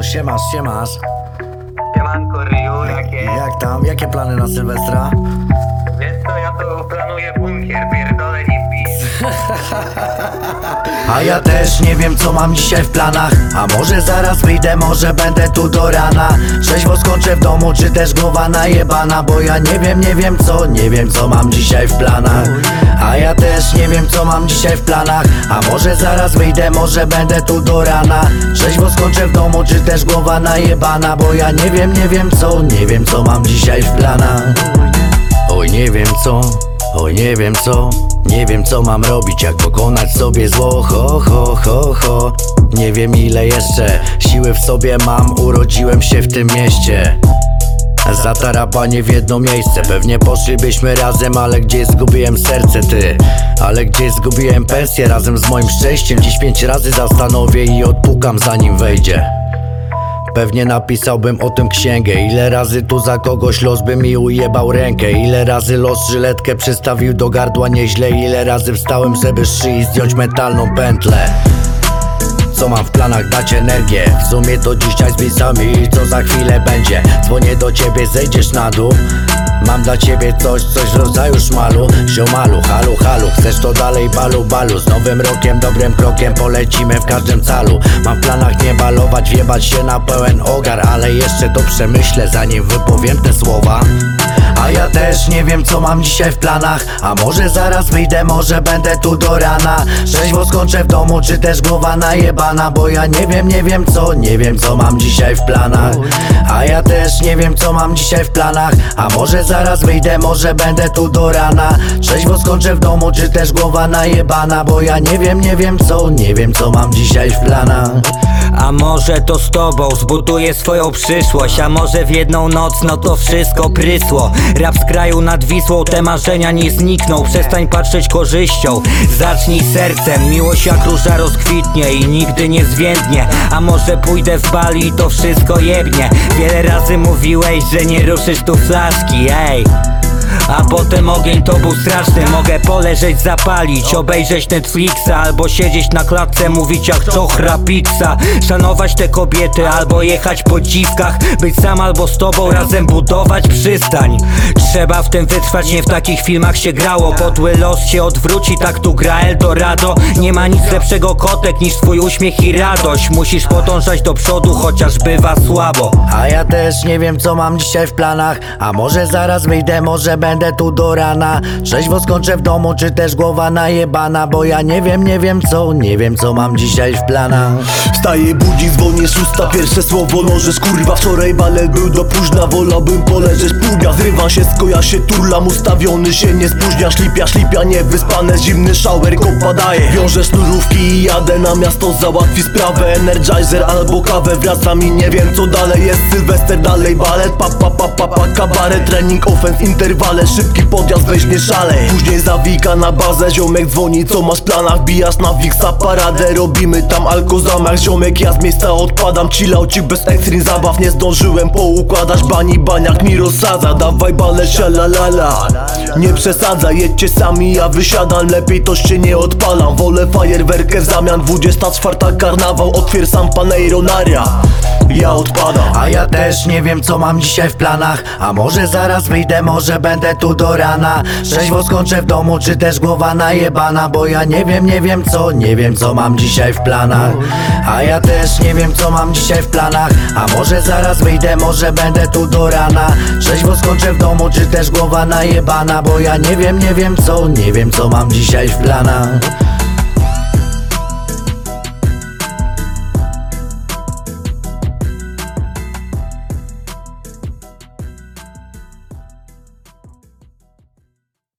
No siemasz, siemasz. Siemanko Ryu, jakie? Jak tam? Jakie plany na Sylwestra? Wiesz co, ja to planuję bunkier, pierdolę hippie. A ja też nie wiem co mam dzisiaj w planach A może zaraz wyjdę, może będę tu do rana Trzeźwo skończę w domu, czy też głowa najebana Bo ja nie wiem, nie wiem co, nie wiem co mam dzisiaj w planach A ja też nie wiem co mam dzisiaj w planach A może zaraz wyjdę, może będę tu do rana Trzeźwo skończę w domu, czy też głowa najebana Bo ja nie wiem, nie wiem co, nie wiem co mam dzisiaj w planach Oj nie wiem co, oj nie wiem co Nie wiem co mam robić, jak pokonać sobie zło. Ho, ho, ho, ho. Nie wiem ile jeszcze siły w sobie mam. Urodziłem się w tym mieście. Zatarapanie w jedno miejsce. Pewnie poszlibyśmy razem, ale gdzie zgubiłem serce ty? Ale gdzie zgubiłem pensję? Razem z moim szczęściem. Dziś pięć razy zastanowię i odpukam zanim wejdzie Pewnie napisałbym o tym księgę. Ile razy tu za kogoś los by mi ujebał rękę? Ile razy los żyletkę przystawił do gardła nieźle? Ile razy wstałem, żeby z szyi zdjąć metalną pętlę co mam w planach dać energię? W sumie to dzisiaj z widzami Co za chwilę będzie. Dzwonię do ciebie, zejdziesz na dół. Mam dla ciebie coś, coś w rodzaju szmalu. Siomalu, halu, halu Chcesz to dalej balu, balu. Z nowym rokiem, dobrym krokiem Polecimy w każdym calu. Mam w planach nie balować Wjebać się na pełen ogar Ale jeszcze to przemyślę Zanim wypowiem te słowa a ja też nie wiem co mam dzisiaj w planach. A może zaraz wyjdę, może będę tu do rana. Trzeźwo skończę w domu, czy też głowa najebana? Bo ja nie wiem, nie wiem co, nie wiem co mam dzisiaj w planach. A ja też nie wiem co mam dzisiaj w planach. A może zaraz wyjdę, może będę tu do rana. Trzeźwo skończę w domu, czy też głowa najebana? Bo ja nie wiem, nie wiem co, nie wiem co mam dzisiaj w planach A może to z tobą zbuduję swoją przyszłość? A może w jedną noc no to wszystko prysło. Rap z kraju nad Wisłą, te marzenia nie znikną. Przestań patrzeć korzyścią, zacznij sercem. Miłość jak róża rozkwitnie i nigdy nie zwiędnie A może pójdę w Bali i to wszystko jebnie. Wiele razy mówiłeś, że nie ruszysz tu flaszki, ej a potem ogień to był straszny Mogę poleżeć, zapalić, obejrzeć Netflixa Albo siedzieć na klatce, mówić jak czochra pizza. Szanować te kobiety, albo jechać po dziwkach Być sam albo z tobą, razem budować przystań. Trzeba w tym wytrwać, nie w takich filmach się grało. Podły los się odwróci, tak tu gra Eldorado. Nie ma nic lepszego kotek niż twój uśmiech i radość. Musisz podążać do przodu, chociaż bywa słabo. A ja też nie wiem co mam dzisiaj w planach. A może zaraz wyjdę, może będę tu do rana. Trzeźwo skończę w domu, czy też głowa najebana? Bo ja nie wiem, nie wiem co, nie wiem co mam dzisiaj w planach. Wstaję, budzi, dzwonię, szósta, pierwsze słowo nożesz. Kurwa, wczoraj balet był do późna, wolałbym poleżeć. Pługa, zrywam się, skoja się, turlam Ustawiony się, nie spóźnia, ślipia, ślipia Niewyspane, zimny shower, kopa daje. Wiążę sznurówki i jadę na miasto Załatwi sprawę, energizer albo kawę Wracam i nie wiem co dalej. Jest Dalej balet, pa pa pa pa, pa kabaret Trening, offense, interwale, szybki podjazd, weź nie szalej. Później zawika na bazę, ziomek dzwoni, co masz w planach? Bijasz na Wixa, paradę, robimy tam alkozamach Ziomek, ja z miejsca odpadam, chillał ci bez ekstrin zabaw Nie zdążyłem poukładać. Bani, baniak mi rozsadza Dawaj bale, la Nie przesadza, jedźcie sami, ja wysiadam. Lepiej to się nie odpalam, wolę fajerwerkę w zamian. 24 karnawał, otwieram paneiro naria Ja odpadam A ja też nie wiem co mam dzisiaj w planach. A może zaraz wyjdę, może będę tu do rana. Trzeźwo skończę w domu, czy też głowa najebana. Bo ja nie wiem, nie wiem co, nie wiem co mam dzisiaj w planach. A ja też nie wiem co mam dzisiaj w planach. A może zaraz wyjdę, może będę tu do rana. Trzeźwo skończę w domu, czy też głowa najebana. Bo ja nie wiem, nie wiem co, nie wiem co mam dzisiaj w planach